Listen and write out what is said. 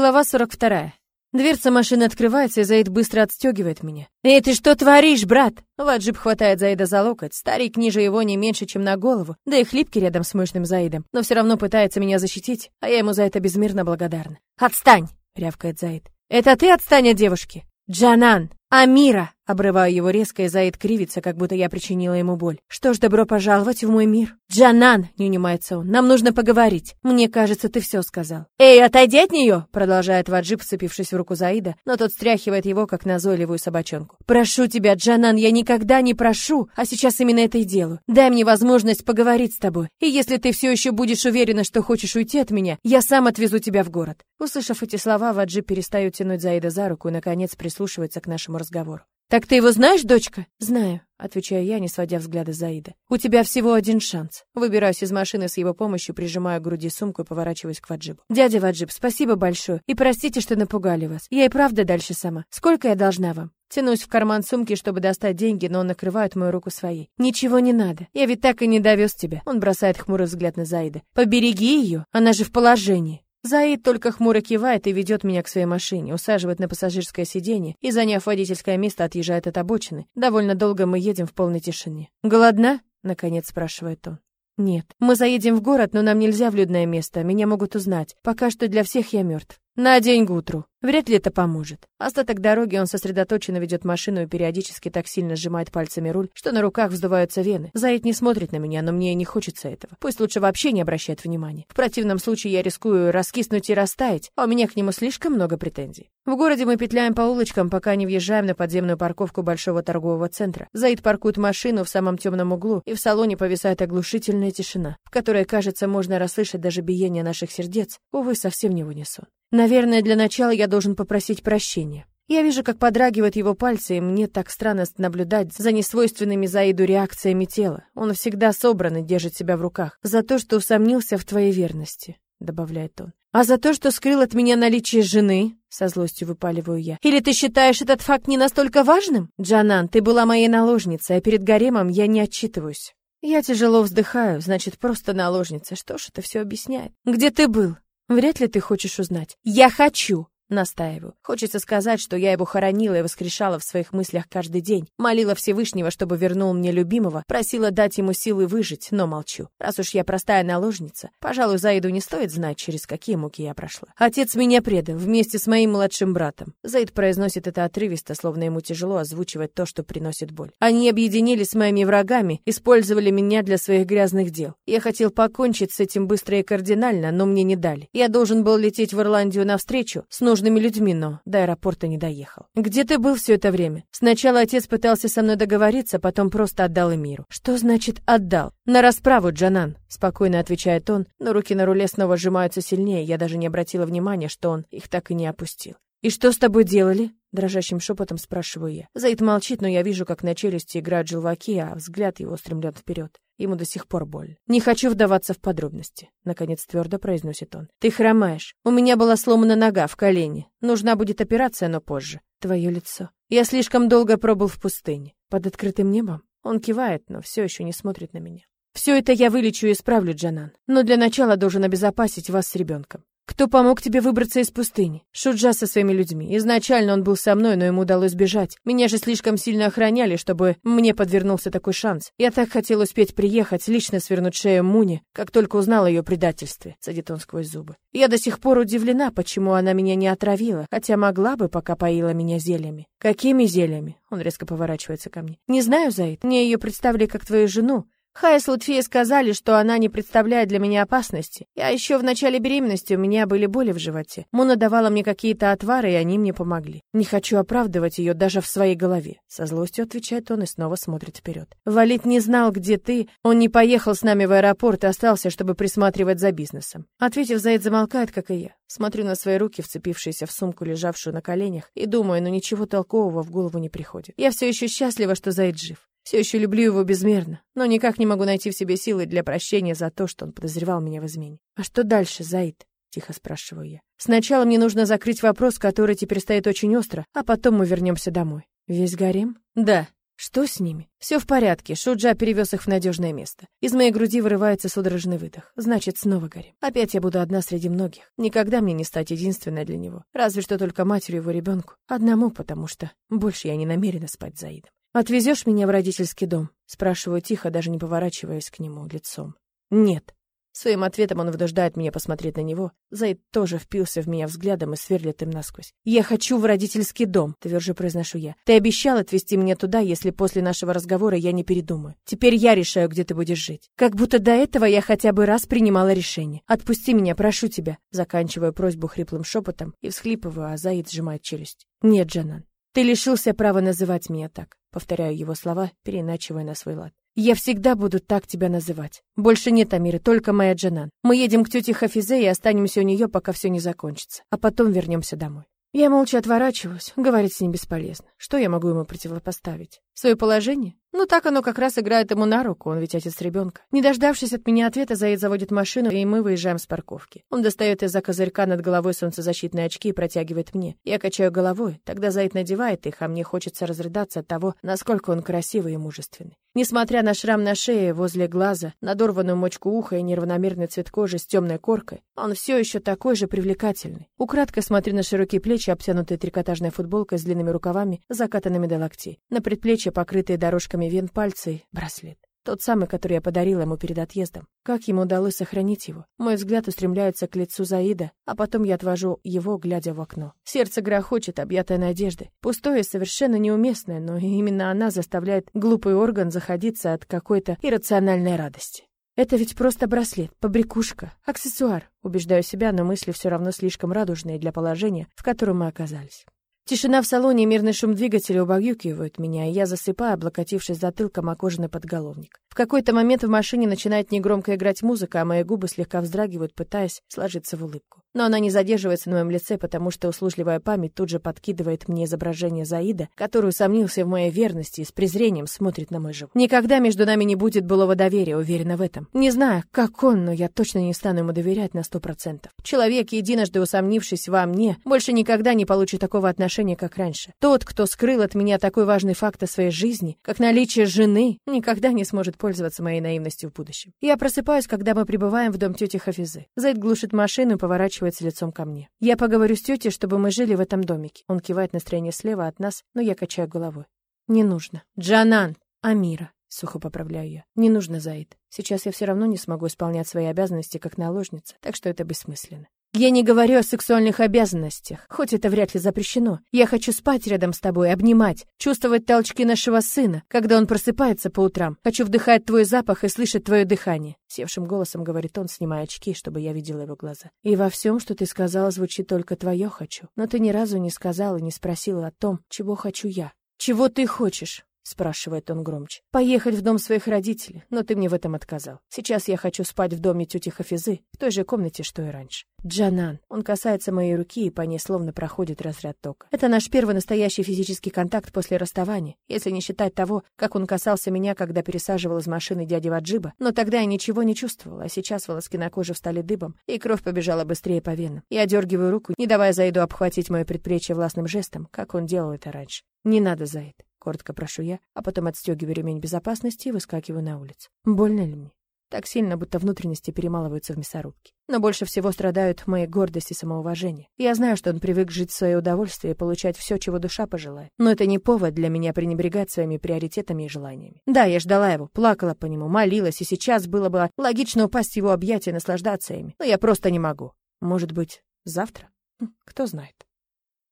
Глава 42. Дверца машины открывается, и Заид быстро отстегивает меня. «Эй, ты что творишь, брат?» Ваджиб хватает Заида за локоть. Старик ниже его не меньше, чем на голову, да и хлипкий рядом с мощным Заидом, но все равно пытается меня защитить, а я ему за это безмерно благодарна. «Отстань!» — рявкает Заид. «Это ты отстань от девушки!» «Джанан! Амира!» Обрываю его резко, и Заид кривится, как будто я причинила ему боль. «Что ж, добро пожаловать в мой мир!» «Джанан!» — не унимается он. «Нам нужно поговорить. Мне кажется, ты все сказал». «Эй, отойди от нее!» — продолжает Ваджиб, вцепившись в руку Заида, но тот стряхивает его, как назойливую собачонку. «Прошу тебя, Джанан, я никогда не прошу, а сейчас именно это и делаю. Дай мне возможность поговорить с тобой. И если ты все еще будешь уверена, что хочешь уйти от меня, я сам отвезу тебя в город». Услышав эти слова, Ваджиб перестает тянуть Заида за руку и, наконец, прислушивается к нашему разговору. «Так ты его знаешь, дочка?» «Знаю», — отвечаю я, не сводя взгляда Заида. «У тебя всего один шанс». Выбираюсь из машины с его помощью, прижимаю к груди сумку и поворачиваюсь к Ваджибу. «Дядя Ваджиб, спасибо большое. И простите, что напугали вас. Я и правда дальше сама. Сколько я должна вам?» Тянусь в карман сумки, чтобы достать деньги, но он накрывает мою руку своей. «Ничего не надо. Я ведь так и не довез тебя». Он бросает хмурый взгляд на Заида. «Побереги ее. Она же в положении». Заид только хмуро кивает и ведет меня к своей машине, усаживает на пассажирское сиденье и, заняв водительское место, отъезжает от обочины. Довольно долго мы едем в полной тишине. «Голодна?» — наконец спрашивает он. «Нет. Мы заедем в город, но нам нельзя в людное место. Меня могут узнать. Пока что для всех я мертв. На день утру. Вряд ли это поможет. Остаток дороги он сосредоточенно ведет машину и периодически так сильно сжимает пальцами руль, что на руках вздуваются вены. Заид не смотрит на меня, но мне не хочется этого. Пусть лучше вообще не обращает внимания. В противном случае я рискую раскиснуть и растаять, а у меня к нему слишком много претензий. В городе мы петляем по улочкам, пока не въезжаем на подземную парковку большого торгового центра. Заид паркует машину в самом темном углу, и в салоне повисает оглушительная тишина, в которой, кажется, можно расслышать даже биение наших сердец. Увы, совсем не в унисон. Наверное, для начала я должен попросить прощения. Я вижу, как подрагивают его пальцы, и мне так странно наблюдать за несвойственными Заиду реакциями тела. Он всегда собран и держит себя в руках. За то, что усомнился в твоей верности, добавляет он. А за то, что скрыл от меня наличие жены, со злостью выпаливаю я. Или ты считаешь этот факт не настолько важным? Джанан, ты была моей наложницей, а перед гаремом я не отчитываюсь. Я тяжело вздыхаю, значит, просто наложница. Что ж, это все объясняет. Где ты был? Вряд ли ты хочешь узнать. Я хочу. Настаиваю. Хочется сказать, что я его хоронила и воскрешала в своих мыслях каждый день. Молила Всевышнего, чтобы вернул мне любимого, просила дать ему силы выжить, но молчу. Раз уж я простая наложница, пожалуй, Заиду не стоит знать, через какие муки я прошла. Отец меня предал, вместе с моим младшим братом. Заид произносит это отрывисто, словно ему тяжело озвучивать то, что приносит боль. Они объединились с моими врагами, использовали меня для своих грязных дел. Я хотел покончить с этим быстро и кардинально, но мне не дали. Я должен был лететь в Ирландию навстречу с нужным нужными людьми, но до аэропорта не доехал. Где ты был все это время? Сначала отец пытался со мной договориться, потом просто отдал Эмиру. Что значит отдал? На расправу, Джанан, спокойно отвечает он, но руки на руле снова сжимаются сильнее, я даже не обратила внимания, что он их так и не опустил. «И что с тобой делали?» — дрожащим шепотом спрашиваю я. Заид молчит, но я вижу, как на челюсти играют желваки, а взгляд его устремлен вперед. Ему до сих пор больно. «Не хочу вдаваться в подробности», — наконец твердо произносит он. «Ты хромаешь. У меня была сломана нога в колене. Нужна будет операция, но позже. Твое лицо. Я слишком долго пробыл в пустыне. Под открытым небом?» Он кивает, но все еще не смотрит на меня. «Все это я вылечу и исправлю, Джанан. Но для начала должен обезопасить вас с ребенком. Кто помог тебе выбраться из пустыни? Шуджа со своими людьми. Изначально он был со мной, но ему удалось бежать. Меня же слишком сильно охраняли, чтобы мне подвернулся такой шанс. Я так хотел успеть приехать, лично свернуть шею Муни, как только узнал о ее предательстве. Садит он сквозь зубы. Я до сих пор удивлена, почему она меня не отравила, хотя могла бы, пока поила меня зельями. Какими зельями? Он резко поворачивается ко мне. Не знаю, Заид. Мне ее представили как твою жену. Хая с Лутфией сказали, что она не представляет для меня опасности. Я еще в начале беременности у меня были боли в животе. Муна давала мне какие-то отвары, и они мне помогли. Не хочу оправдывать ее даже в своей голове. Со злостью отвечает он и снова смотрит вперед. Валит не знал, где ты. Он не поехал с нами в аэропорт и остался, чтобы присматривать за бизнесом. Ответив, Заид замолкает, как и я. Смотрю на свои руки, вцепившиеся в сумку, лежавшую на коленях, и думаю, ну ничего толкового в голову не приходит. Я все еще счастлива, что Заид жив. Все еще люблю его безмерно, но никак не могу найти в себе силы для прощения за то, что он подозревал меня в измене. А что дальше, Заид? Тихо спрашиваю я. Сначала мне нужно закрыть вопрос, который теперь стоит очень остро, а потом мы вернемся домой. Весь гарем? Да. Что с ними? Все в порядке. Шуджа перевез их в надежное место. Из моей груди вырывается судорожный выдох. Значит, снова горим. Опять я буду одна среди многих. Никогда мне не стать единственной для него. Разве что только матерью его ребенку. Одному, потому что больше я не намерена спать с Заидом. Отвезешь меня в родительский дом? Спрашиваю тихо, даже не поворачиваясь к нему лицом. Нет. Своим ответом он вынуждает меня посмотреть на него. Заид тоже впился в меня взглядом и сверлит им насквозь. «Я хочу в родительский дом», — тверже произношу я. «Ты обещал отвезти меня туда, если после нашего разговора я не передумаю. Теперь я решаю, где ты будешь жить. Как будто до этого я хотя бы раз принимала решение. Отпусти меня, прошу тебя». Заканчиваю просьбу хриплым шепотом и всхлипываю, а Заид сжимает челюсть. «Нет, Джанан, ты лишился права называть меня так», — повторяю его слова, переиначивая на свой лад. Я всегда буду так тебя называть. Больше нет Амиры, только моя Джанан. Мы едем к тете Хафизе и останемся у нее, пока все не закончится. А потом вернемся домой. Я молча отворачиваюсь, говорить с ним бесполезно. Что я могу ему противопоставить? Свое положение? Ну так оно как раз играет ему на руку, он ведь отец ребенка. Не дождавшись от меня ответа, Заид заводит машину, и мы выезжаем с парковки. Он достает из-за козырька над головой солнцезащитные очки и протягивает мне. Я качаю головой, тогда Заид надевает их, а мне хочется разрыдаться от того, насколько он красивый и мужественный. Несмотря на шрам на шее, возле глаза, надорванную мочку уха и неравномерный цвет кожи с темной коркой, он все еще такой же привлекательный. Украдкой смотрю на широкие плечи, обтянутые трикотажной футболкой с длинными рукавами, закатанными до локтей. На предплечье, покрытые дорожками вен пальцы, браслет. Тот самый, который я подарила ему перед отъездом. Как ему удалось сохранить его? Мой взгляд устремляется к лицу Заида, а потом я отвожу его, глядя в окно. Сердце грохочет, объятое надеждой. Пустое, совершенно неуместное, но именно она заставляет глупый орган заходиться от какой-то иррациональной радости. Это ведь просто браслет, побрякушка, аксессуар. Убеждаю себя, но мысли все равно слишком радужные для положения, в котором мы оказались. Тишина в салоне и мирный шум двигателя убаюкивают меня, и я засыпаю, облокотившись затылком о кожаный подголовник. В какой-то момент в машине начинает негромко играть музыка, а мои губы слегка вздрагивают, пытаясь сложиться в улыбку. Но она не задерживается на моем лице, потому что услужливая память тут же подкидывает мне изображение Заида, который усомнился в моей верности и с презрением смотрит на мой живот. Никогда между нами не будет былого доверия, уверена в этом. Не знаю, как он, но я точно не стану ему доверять на сто процентов. Человек, единожды усомнившись во мне, больше никогда не получит такого отношения, как раньше. Тот, кто скрыл от меня такой важный факт о своей жизни, как наличие жены, никогда не сможет пользоваться моей наивностью в будущем. Я просыпаюсь, когда мы прибываем в дом тети Хафизы. Зайд глушит машину и поворачивается лицом ко мне. Я поговорю с тетей, чтобы мы жили в этом домике. Он кивает на стороне слева от нас, но я качаю головой. Не нужно. Джанан! Амира. Сухо поправляю я. Не нужно, Заид. Сейчас я все равно не смогу исполнять свои обязанности как наложница, так что это бессмысленно. Я не говорю о сексуальных обязанностях, хоть это вряд ли запрещено. Я хочу спать рядом с тобой, обнимать, чувствовать толчки нашего сына, когда он просыпается по утрам. Хочу вдыхать твой запах и слышать твое дыхание. Севшим голосом говорит он, снимая очки, чтобы я видела его глаза. И во всем, что ты сказала, звучит только твое «хочу». Но ты ни разу не сказала, не спросила о том, чего хочу я. Чего ты хочешь? Спрашивает он громче. Поехать в дом своих родителей, но ты мне в этом отказал. Сейчас я хочу спать в доме тети Хафизы, в той же комнате, что и раньше. Джанан. Он касается моей руки, и по ней словно проходит разряд тока. Это наш первый настоящий физический контакт после расставания, если не считать того, как он касался меня, когда пересаживал из машины дяди Ваджиба. Но тогда я ничего не чувствовала, а сейчас волоски на коже встали дыбом, и кровь побежала быстрее по венам. Я дергиваю руку, не давая Заиду обхватить мое предплечье властным жестом, как он делал это раньше. Не надо, Заид. Коротко прошу я, а потом отстегиваю ремень безопасности и выскакиваю на улицу. Больно ли мне? Так сильно, будто внутренности перемалываются в мясорубке. Но больше всего страдают мои гордость и самоуважение. Я знаю, что он привык жить в свое удовольствие и получать все, чего душа пожелает. Но это не повод для меня пренебрегать своими приоритетами и желаниями. Да, я ждала его, плакала по нему, молилась, и сейчас было бы логично упасть в его объятия и наслаждаться ими. Но я просто не могу. Может быть, завтра? Хм, кто знает.